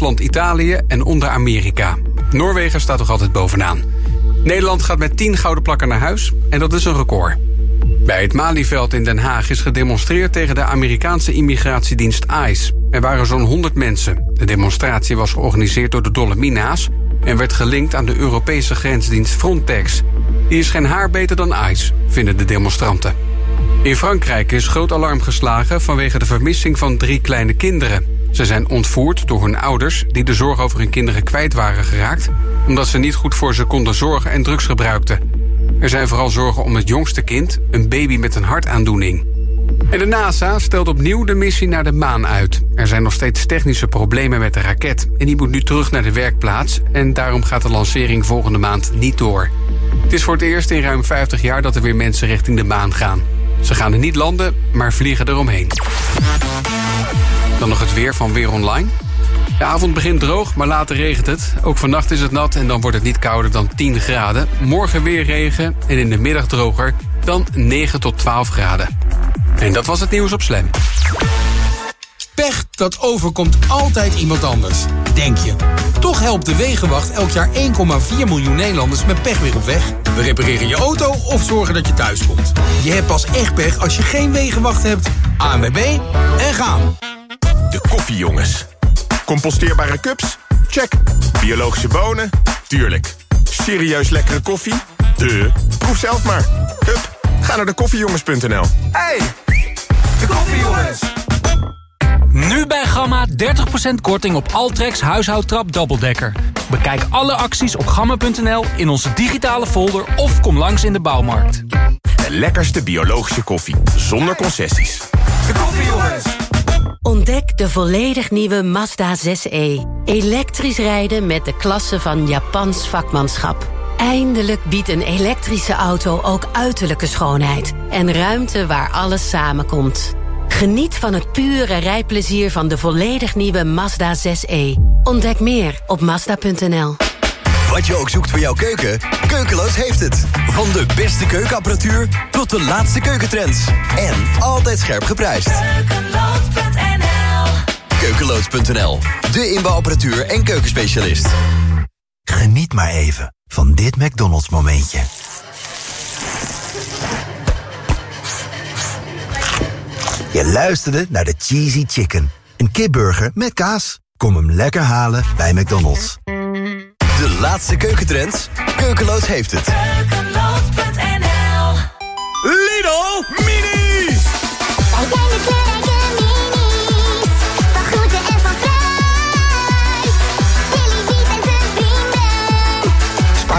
Estland, Italië en onder Amerika. Noorwegen staat nog altijd bovenaan. Nederland gaat met 10 gouden plakken naar huis en dat is een record. Bij het Malieveld in Den Haag is gedemonstreerd tegen de Amerikaanse immigratiedienst ICE. Er waren zo'n 100 mensen. De demonstratie was georganiseerd door de Dolomina's en werd gelinkt aan de Europese grensdienst Frontex. Die is geen haar beter dan ICE, vinden de demonstranten. In Frankrijk is groot alarm geslagen vanwege de vermissing van drie kleine kinderen. Ze zijn ontvoerd door hun ouders die de zorg over hun kinderen kwijt waren geraakt... omdat ze niet goed voor ze konden zorgen en drugs gebruikten. Er zijn vooral zorgen om het jongste kind, een baby met een hartaandoening. En de NASA stelt opnieuw de missie naar de maan uit. Er zijn nog steeds technische problemen met de raket... en die moet nu terug naar de werkplaats... en daarom gaat de lancering volgende maand niet door. Het is voor het eerst in ruim 50 jaar dat er weer mensen richting de maan gaan. Ze gaan er niet landen, maar vliegen eromheen. Dan nog het weer van Weer Online. De avond begint droog, maar later regent het. Ook vannacht is het nat en dan wordt het niet kouder dan 10 graden. Morgen weer regen en in de middag droger, dan 9 tot 12 graden. En dat was het nieuws op Slam. Pech, dat overkomt altijd iemand anders. Denk je. Toch helpt de Wegenwacht elk jaar 1,4 miljoen Nederlanders met pech weer op weg. We repareren je auto of zorgen dat je thuis komt. Je hebt pas echt pech als je geen Wegenwacht hebt. ANWB en gaan. De koffiejongens. Composteerbare cups? Check. Biologische bonen? Tuurlijk. Serieus lekkere koffie? De. Proef zelf maar. Hup, ga naar de koffiejongens.nl. Hey, de koffiejongens. Nu bij Gamma 30% korting op Altrex huishoudtrap dubbeldekker. Bekijk alle acties op gamma.nl in onze digitale folder of kom langs in de bouwmarkt. De lekkerste biologische koffie, zonder concessies. De koffiejongens. Ontdek de volledig nieuwe Mazda 6e. Elektrisch rijden met de klasse van Japans vakmanschap. Eindelijk biedt een elektrische auto ook uiterlijke schoonheid... en ruimte waar alles samenkomt. Geniet van het pure rijplezier van de volledig nieuwe Mazda 6e. Ontdek meer op Mazda.nl. Wat je ook zoekt voor jouw keuken, Keukeloos heeft het. Van de beste keukenapparatuur tot de laatste keukentrends. En altijd scherp geprijsd. Keukeloos.nl Keukeloos.nl, de inbouwapparatuur en keukenspecialist. Geniet maar even van dit McDonald's momentje. Je luisterde naar de Cheesy Chicken. Een kipburger met kaas. Kom hem lekker halen bij McDonald's. De laatste keukentrends. Keukeloos heeft het. Keukeloos.nl Lidl Mini! Wij zijn de kleurrijke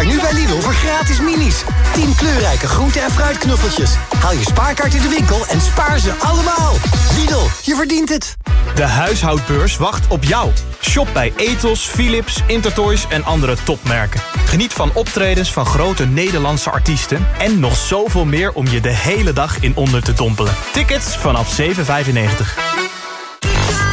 Nu bij Lidl voor gratis minis. 10 kleurrijke groente- en fruitknuffeltjes. Haal je spaarkaart in de winkel en spaar ze allemaal. Lidl, je verdient het. De huishoudbeurs wacht op jou. Shop bij Ethos, Philips, Intertoys en andere topmerken. Geniet van optredens van grote Nederlandse artiesten... en nog zoveel meer om je de hele dag in onder te dompelen. Tickets vanaf 7,95.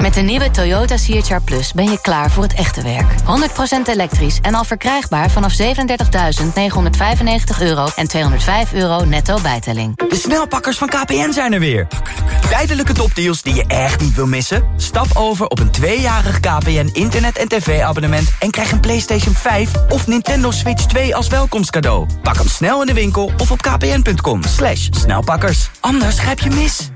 Met de nieuwe Toyota CHR Plus ben je klaar voor het echte werk. 100% elektrisch en al verkrijgbaar vanaf 37.995 euro en 205 euro netto bijtelling. De snelpakkers van KPN zijn er weer. Tijdelijke topdeals die je echt niet wil missen? Stap over op een tweejarig KPN internet- en tv-abonnement... en krijg een PlayStation 5 of Nintendo Switch 2 als welkomstcadeau. Pak hem snel in de winkel of op kpn.com. Slash snelpakkers. Anders grijp je mis.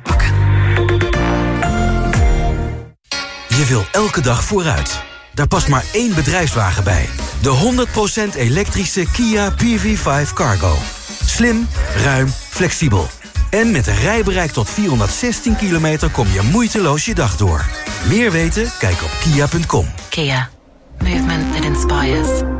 Je wil elke dag vooruit. Daar past maar één bedrijfswagen bij. De 100% elektrische Kia PV5 Cargo. Slim, ruim, flexibel. En met een rijbereik tot 416 kilometer kom je moeiteloos je dag door. Meer weten? Kijk op kia.com. Kia. Movement that inspires.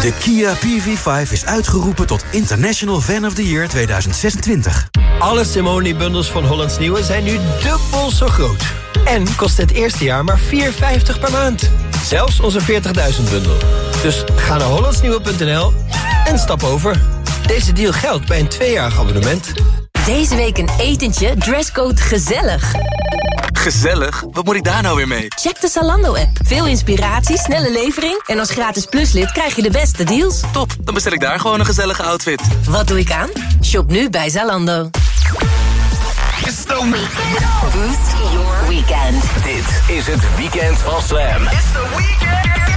De Kia PV5 is uitgeroepen tot International Fan of the Year 2026. Alle Simone-bundels van Hollands Nieuwe zijn nu dubbel zo groot. En kost het eerste jaar maar 4,50 per maand. Zelfs onze 40.000 bundel. Dus ga naar hollandsnieuwe.nl en stap over. Deze deal geldt bij een tweejarig abonnement. Deze week een etentje, dresscode gezellig. Gezellig? Wat moet ik daar nou weer mee? Check de Zalando-app. Veel inspiratie, snelle levering... en als gratis pluslid krijg je de beste deals. Top, dan bestel ik daar gewoon een gezellige outfit. Wat doe ik aan? Shop nu bij Zalando. Boost your weekend. Dit is het weekend van Slam. We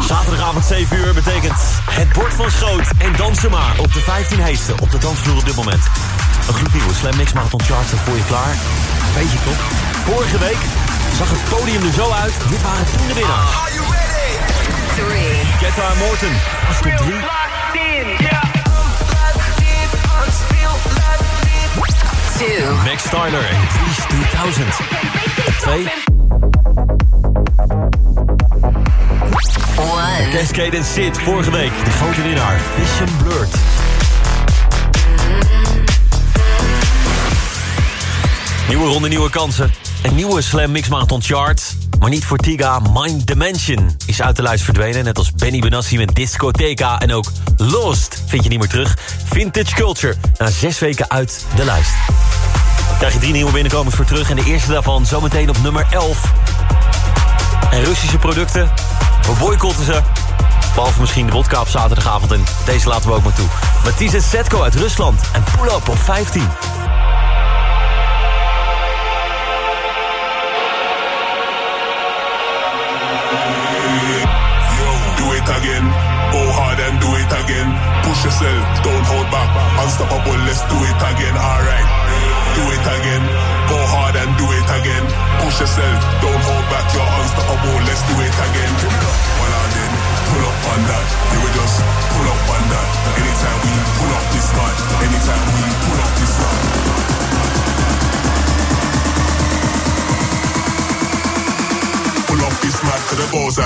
Zaterdagavond 7 uur betekent het bord van schoot en dansen maar op de 15 heeste op de dansvloer op dit moment. Een gloednieuwe Slam Mix Marathon Chart staat voor je klaar. Weet je toch? Vorige week zag het podium er zo uit. Dit waren toen de winnaars. Three. Ketta en Morton, vast op 3. Two. Max Tyler en Grease 2000. Op 2. Cascade en Sid, vorige week de grote winnaar. Vision Blurred. Nieuwe ronde, nieuwe kansen. Een nieuwe Slam Mix Marathon Chart. Maar niet voor Tiga. Mind Dimension is uit de lijst verdwenen. Net als Benny Benassi met Discotheca. En ook Lost vind je niet meer terug. Vintage Culture. Na zes weken uit de lijst. Krijg je drie nieuwe binnenkomers voor terug. En de eerste daarvan zometeen op nummer 11. En Russische producten. We boycotten ze. Behalve misschien de vodka op zaterdagavond. En deze laten we ook maar toe. Matisse en Setko uit Rusland. En Pull Up op 15. Do it again. Go hard and do it again. Push yourself, don't hold back. Unstoppable, let's do it again. Alright. Do it again. Go hard and do it again. Push yourself, don't hold back. You're unstoppable, let's do it again. Well, on then, pull up on that. You will just pull up on that. Anytime we pull up this man. Anytime we pull up this man. Pull up this mat to the balls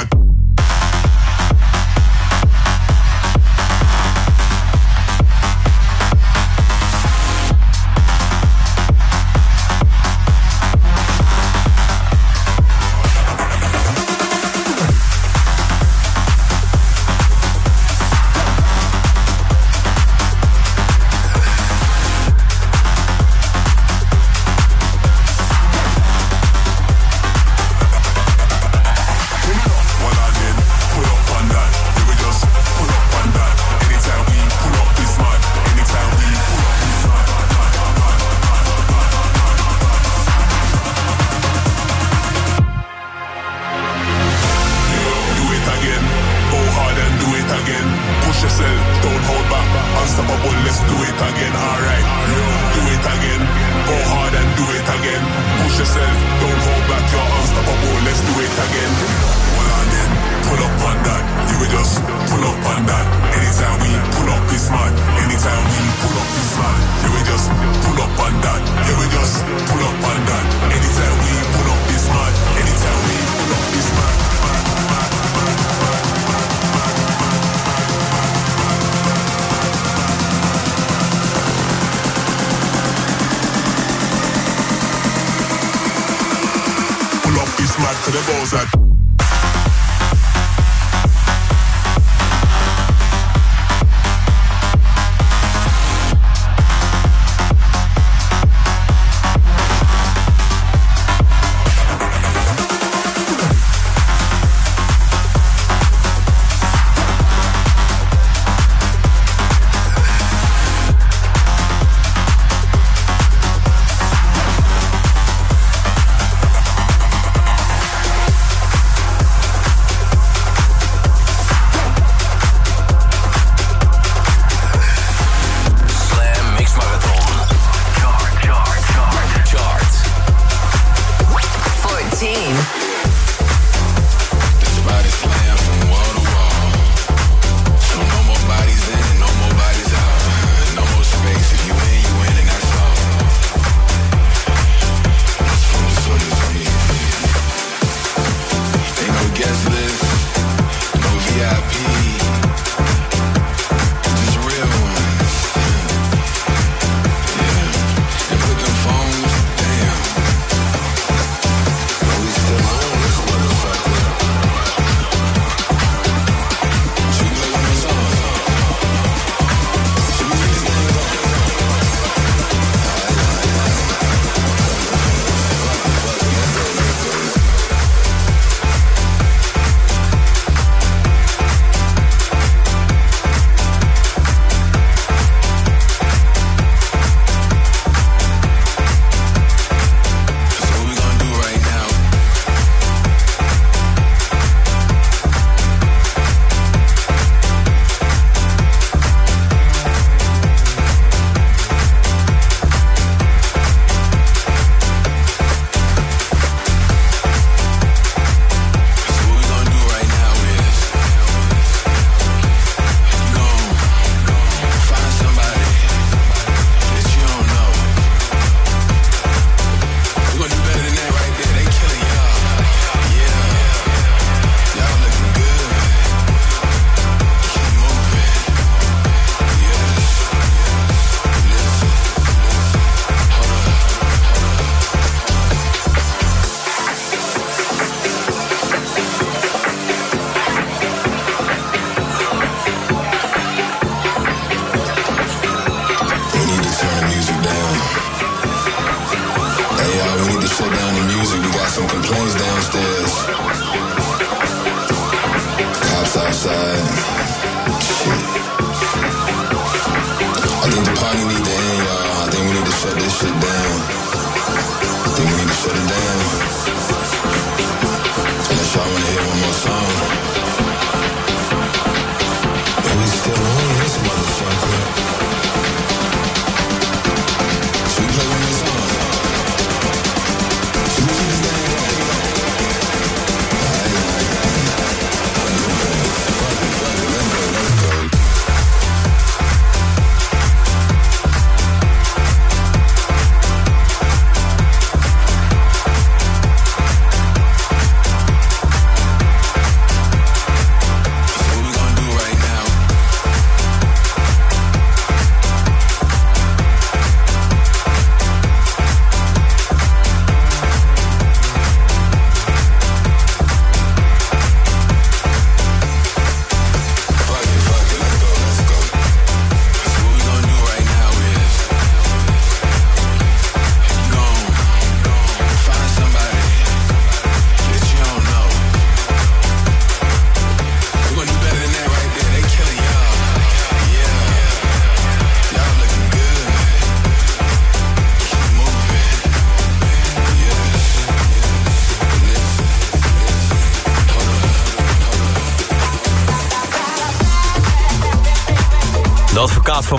to the balls and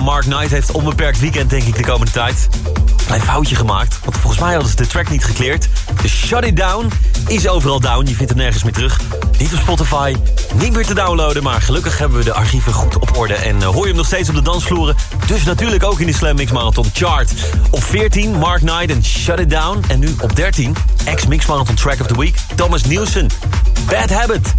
Mark Knight heeft onbeperkt weekend, denk ik, de komende tijd. Klein foutje gemaakt, want volgens mij hadden ze de track niet gekleerd. De Shut It Down is overal down, je vindt hem nergens meer terug. Niet op Spotify, niet meer te downloaden... maar gelukkig hebben we de archieven goed op orde... en uh, hoor je hem nog steeds op de dansvloeren. Dus natuurlijk ook in de Slam Mix Marathon chart. Op 14 Mark Knight en Shut It Down. En nu op 13 ex-Mix Marathon Track of the Week... Thomas Nielsen, Bad Habit.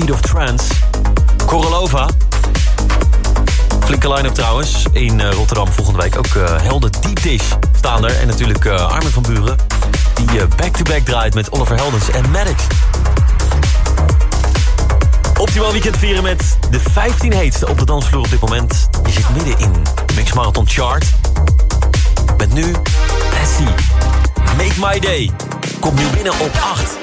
Heat of Trance. Korolova. Flinke line-up trouwens. In eh, Rotterdam volgende week ook uh, Helden Deep Dish staan er. En natuurlijk uh, Armin van Buren. Die back-to-back draait met Oliver Heldens en Maddox. Optimaal weekend vieren met de 15 heetste op de dansvloer op dit moment. Je zit midden in Mix Marathon Chart. Met nu Bessie. Make My Day. Kom nu binnen op 8.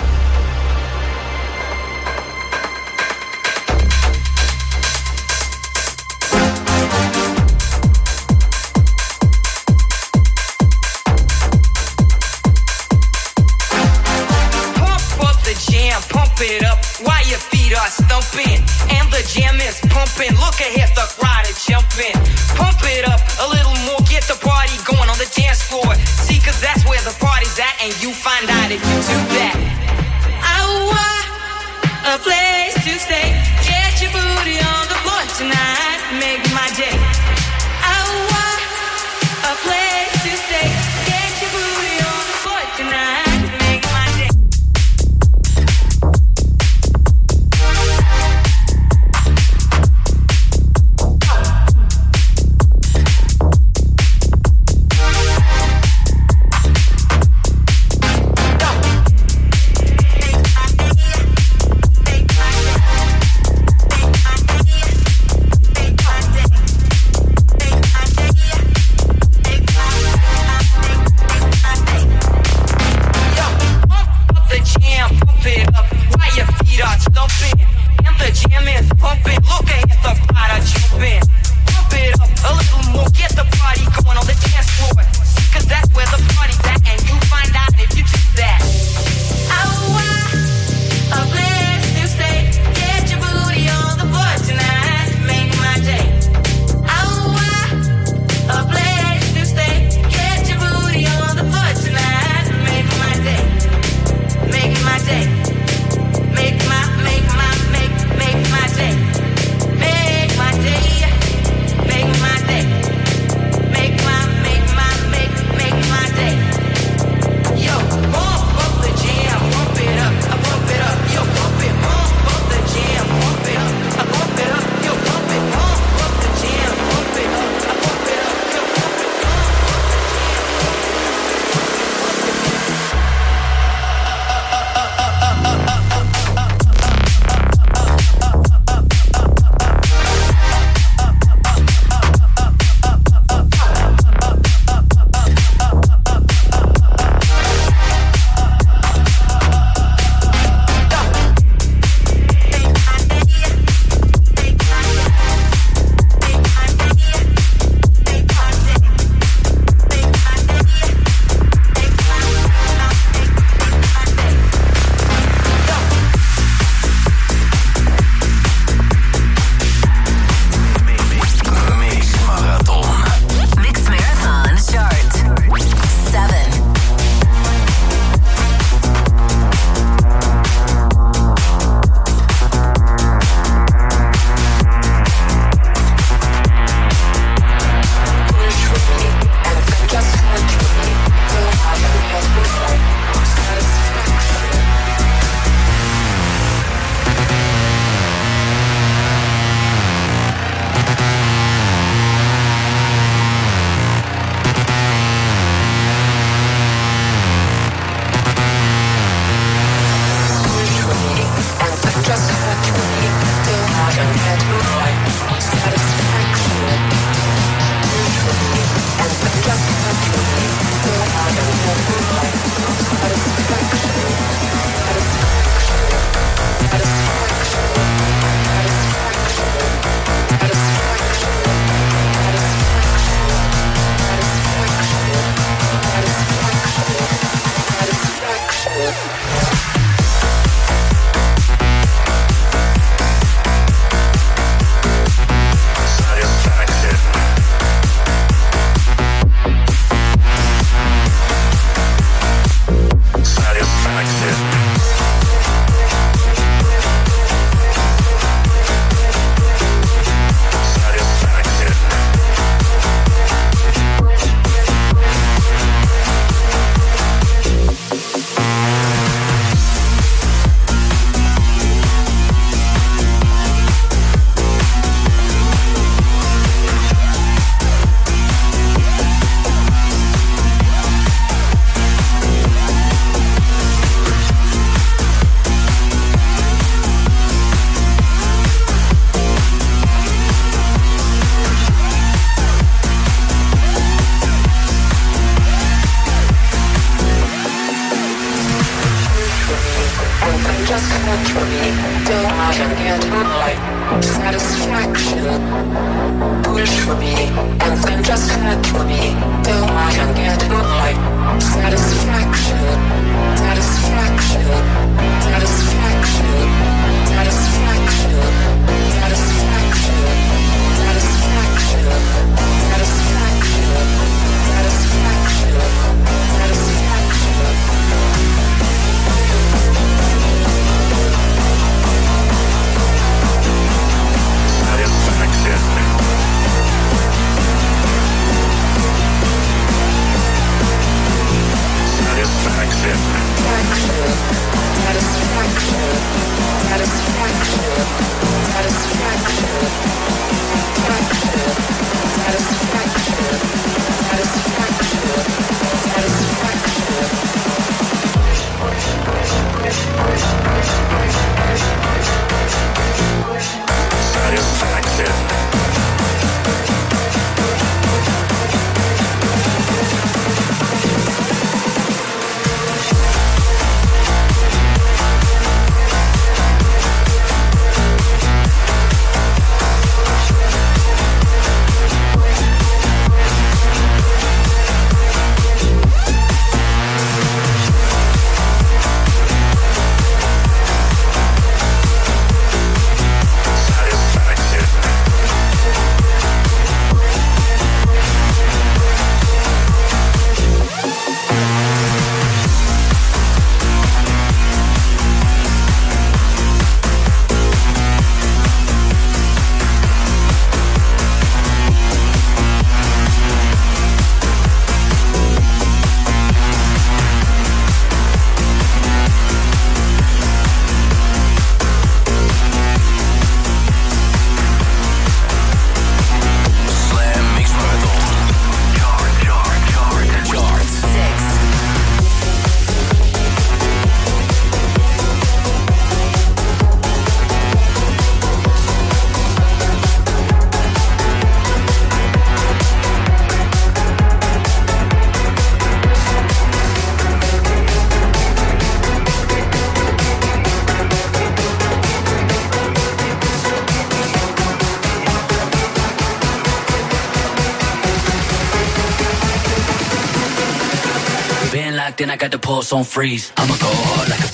freeze. I'ma go like a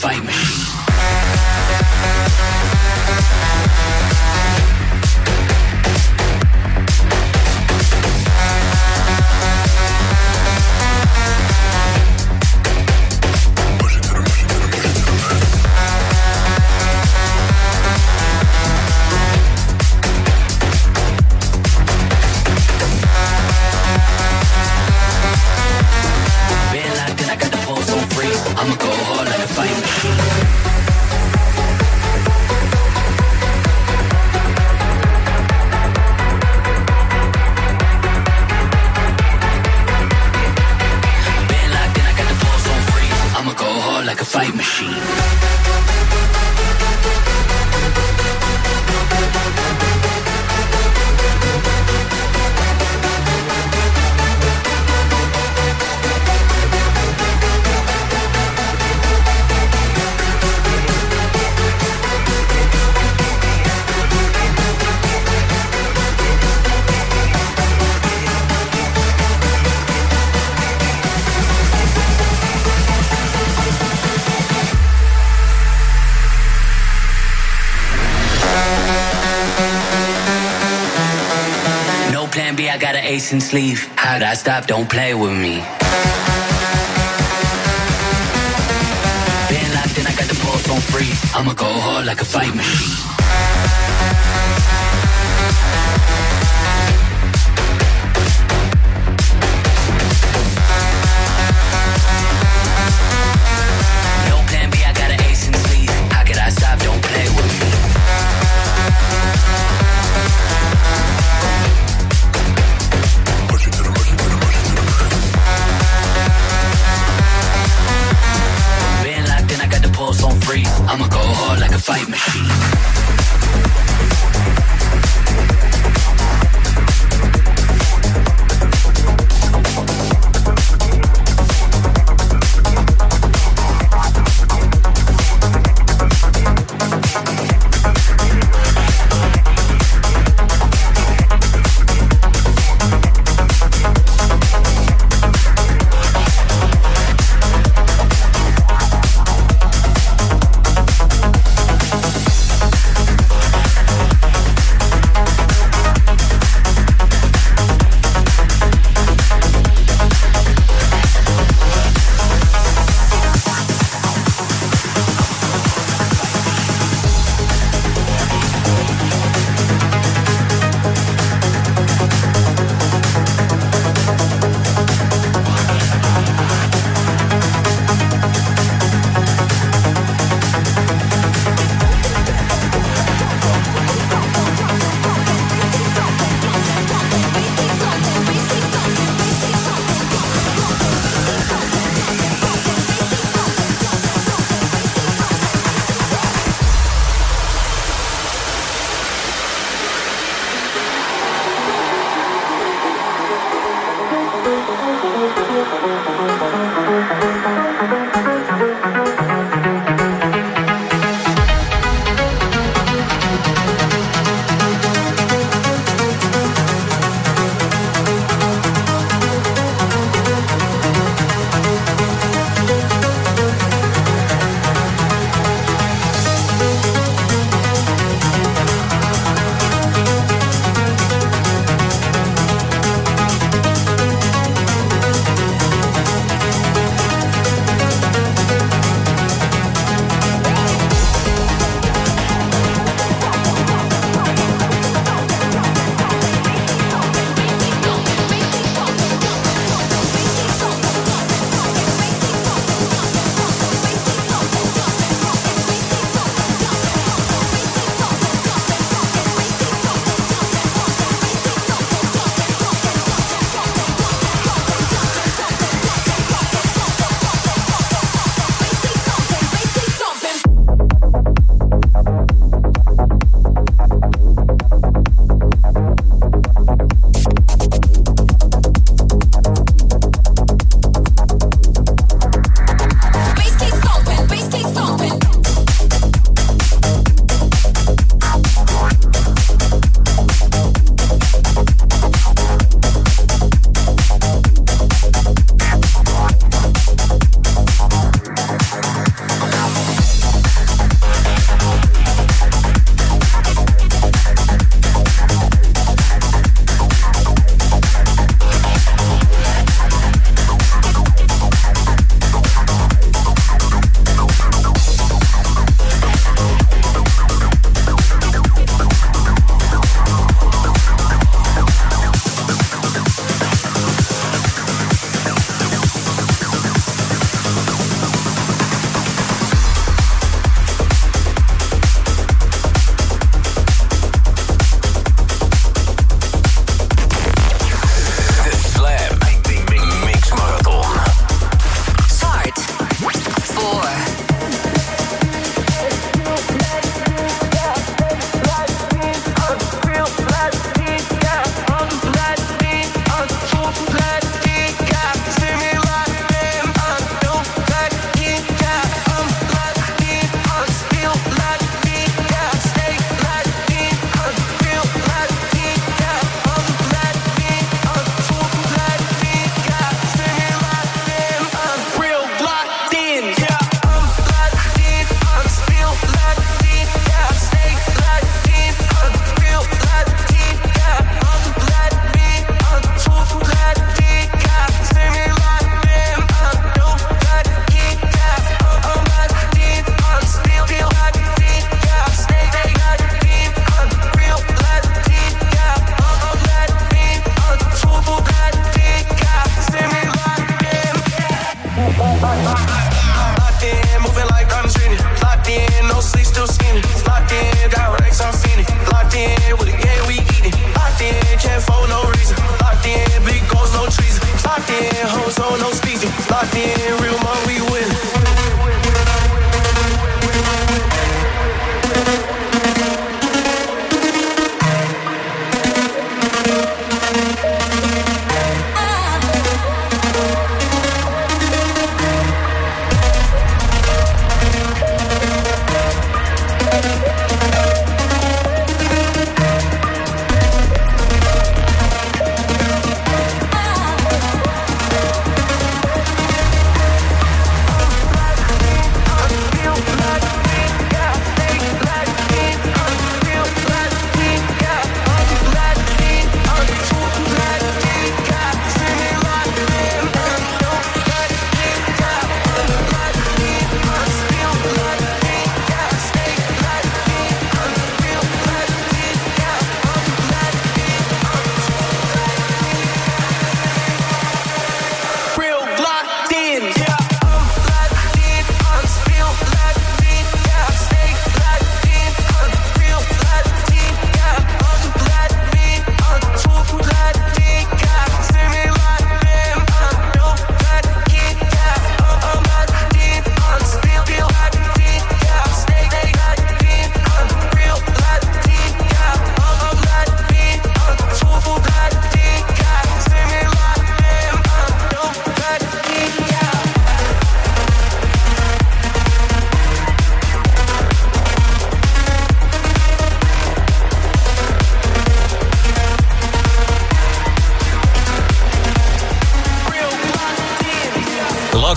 I got an ace in sleeve. How'd I stop? Don't play with me. Been locked and I got the pulse on freeze. I'ma go hard like a fight machine.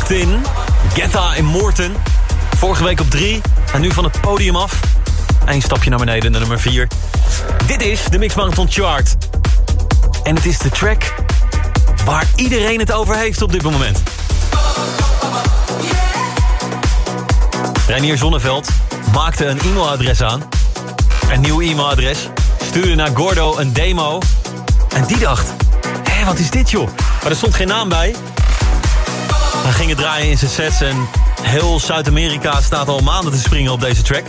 In. Getta en Morton. Vorige week op 3 en nu van het podium af. Eén stapje naar beneden, naar nummer 4. Dit is de Mix Marathon Chart. En het is de track waar iedereen het over heeft op dit moment. Reinier Zonneveld maakte een e-mailadres aan. Een nieuw e-mailadres. Stuurde naar Gordo een demo. En die dacht, hé, wat is dit joh? Maar er stond geen naam bij. Hij ging het draaien in zijn sets en heel Zuid-Amerika staat al maanden te springen op deze track.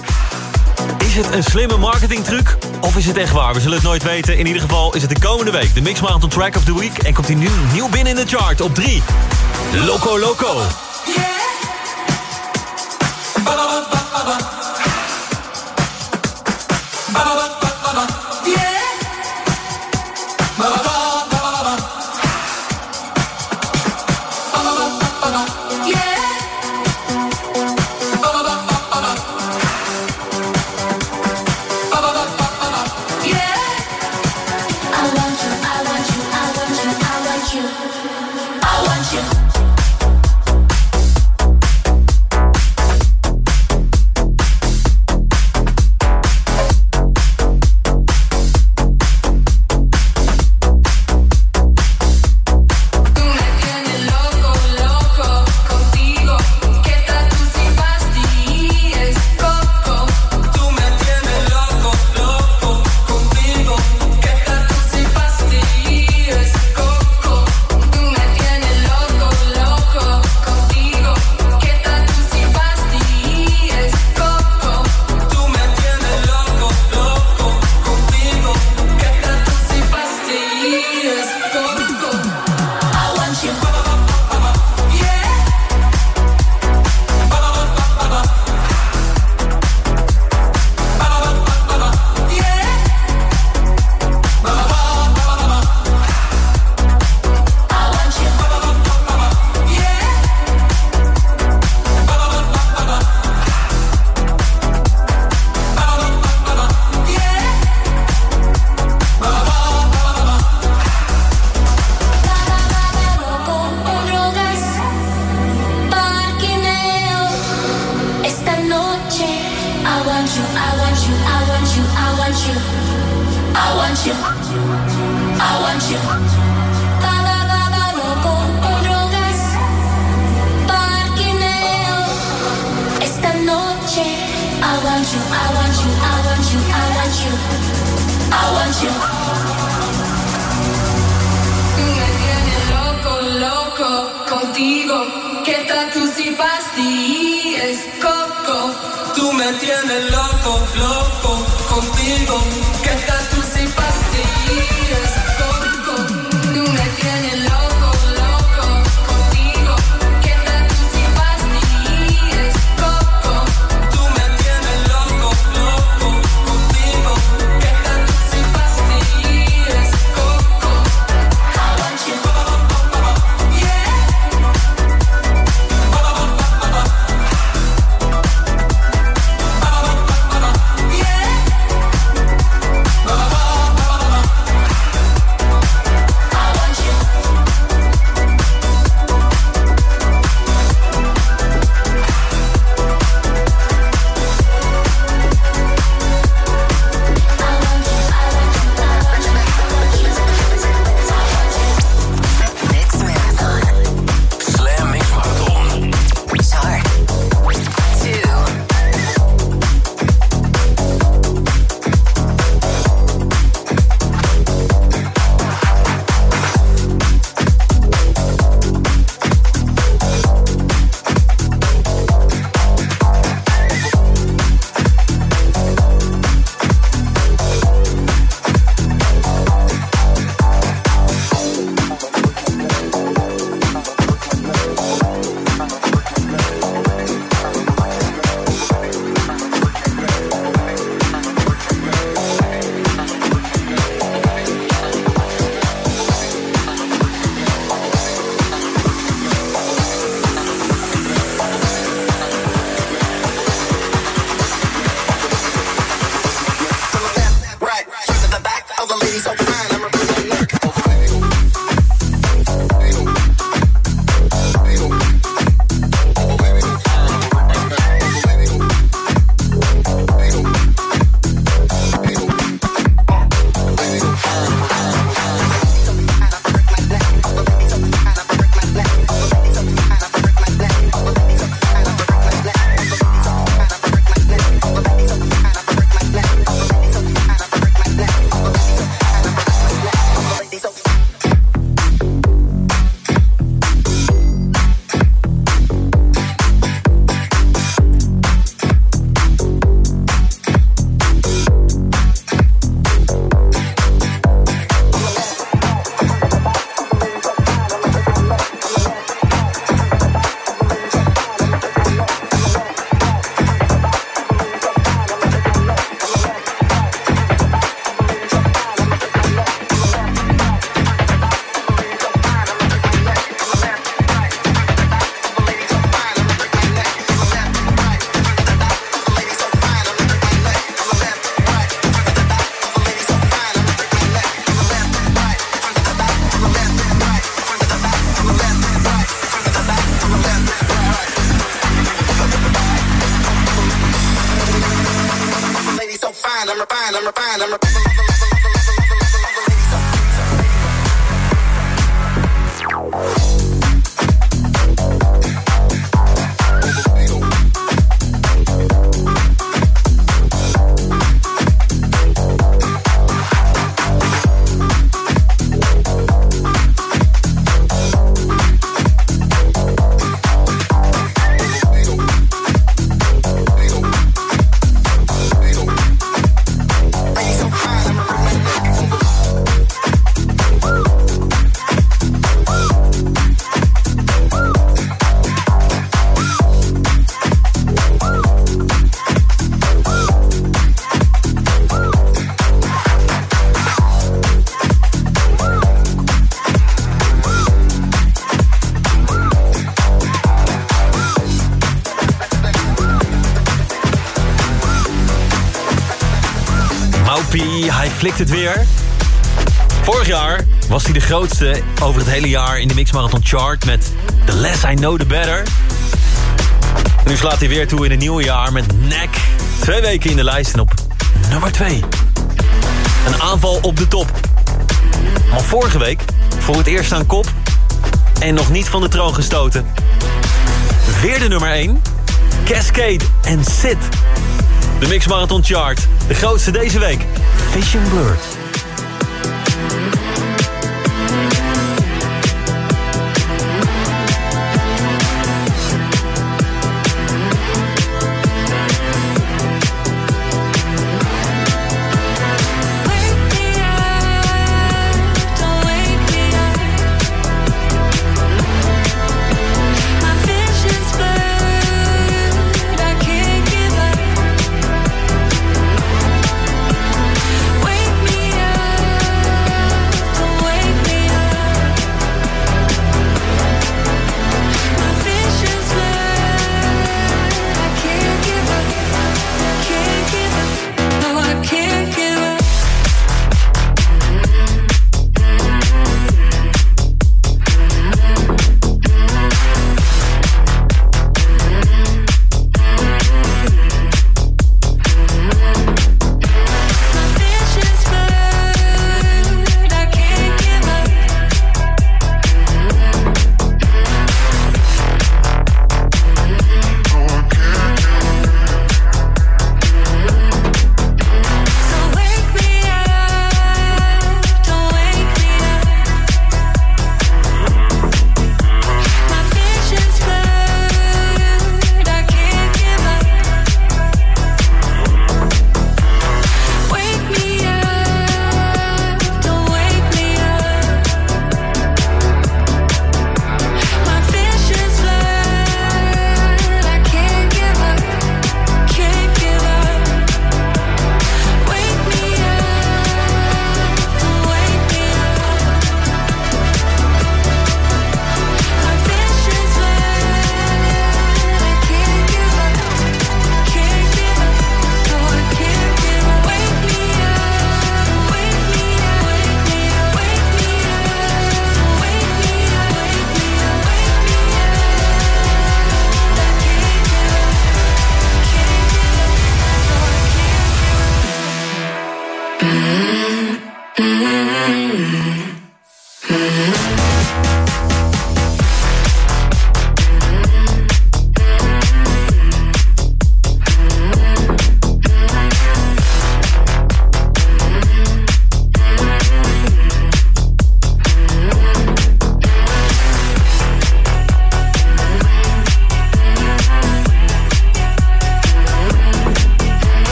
Is het een slimme marketingtruc of is het echt waar? We zullen het nooit weten. In ieder geval is het de komende week de Mix Marathon Track of the Week. En komt hij nu nieuw binnen in de chart op 3. Loco Loco. Flikt het weer. Vorig jaar was hij de grootste over het hele jaar in de Mix Marathon chart met The Less I Know The Better. Nu slaat hij weer toe in het nieuwe jaar met Nek. Twee weken in de lijst op nummer 2. Een aanval op de top. Maar vorige week voor het eerst aan kop en nog niet van de troon gestoten. Weer de nummer 1. Cascade en Sid. De Mix Marathon Chart. De grootste deze week. Vision Blurred.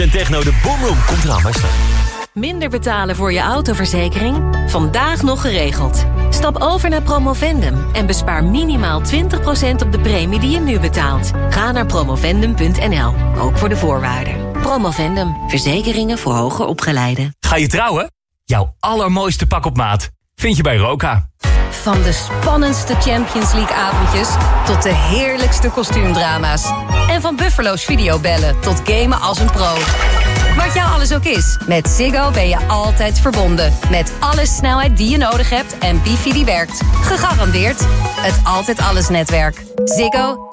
En techno. De Boomroom komt eraan bij. Minder betalen voor je autoverzekering? Vandaag nog geregeld. Stap over naar Promovendum en bespaar minimaal 20% op de premie die je nu betaalt. Ga naar promovendum.nl, ook voor de voorwaarden. Promovendum, verzekeringen voor hoger opgeleiden. Ga je trouwen? Jouw allermooiste pak op maat vind je bij Roka. Van de spannendste Champions League avondjes tot de heerlijkste kostuumdrama's. En van Buffalo's videobellen tot gamen als een pro. Wat jou alles ook is, met Ziggo ben je altijd verbonden. Met alle snelheid die je nodig hebt en wifi die werkt. Gegarandeerd het Altijd Alles netwerk. Ziggo.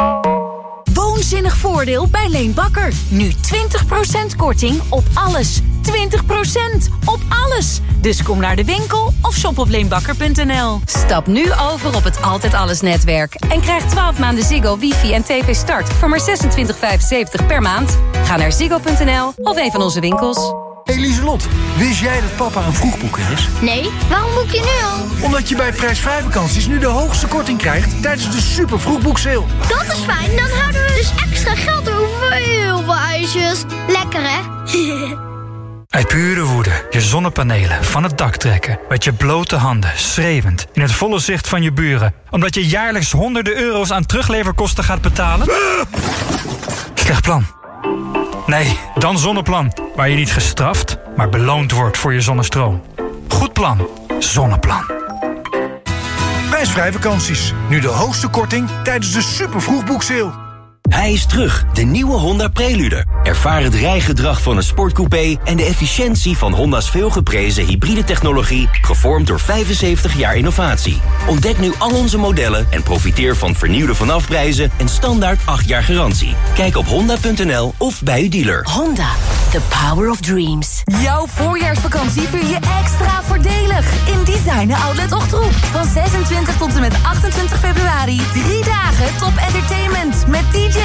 Woonzinnig voordeel bij Leen Bakker. Nu 20% korting op alles. 20% op alles. Dus kom naar de winkel of shop op leenbakker.nl. Stap nu over op het Altijd Alles netwerk. En krijg 12 maanden Ziggo, wifi en tv start voor maar 26,75 per maand. Ga naar ziggo.nl of een van onze winkels. Hey Lieselot, wist jij dat papa een vroegboeker is? Nee, waarom boek je nu al? Omdat je bij prijsvrij vakanties nu de hoogste korting krijgt tijdens de super vroegboekseil. Dat is fijn, dan houden we dus extra geld over voor heel veel ijsjes. Lekker hè? Uit pure woede je zonnepanelen van het dak trekken. Met je blote handen, schreeuwend, in het volle zicht van je buren. Omdat je jaarlijks honderden euro's aan terugleverkosten gaat betalen? Slecht plan. Nee, dan Zonneplan. Waar je niet gestraft, maar beloond wordt voor je zonnestroom. Goed plan. Zonneplan. Prijsvrij vakanties. Nu de hoogste korting tijdens de super vroegboekseil. Hij is terug, de nieuwe Honda Prelude. Ervaar het rijgedrag van een sportcoupé en de efficiëntie van Honda's veelgeprezen hybride technologie, gevormd door 75 jaar innovatie. Ontdek nu al onze modellen en profiteer van vernieuwde vanafprijzen en standaard 8 jaar garantie. Kijk op honda.nl of bij uw dealer. Honda, the power of dreams. Jouw voorjaarsvakantie vier je extra voordelig in Designer Outlet Ochtroep. Van 26 tot en met 28 februari. Drie dagen top entertainment met DJ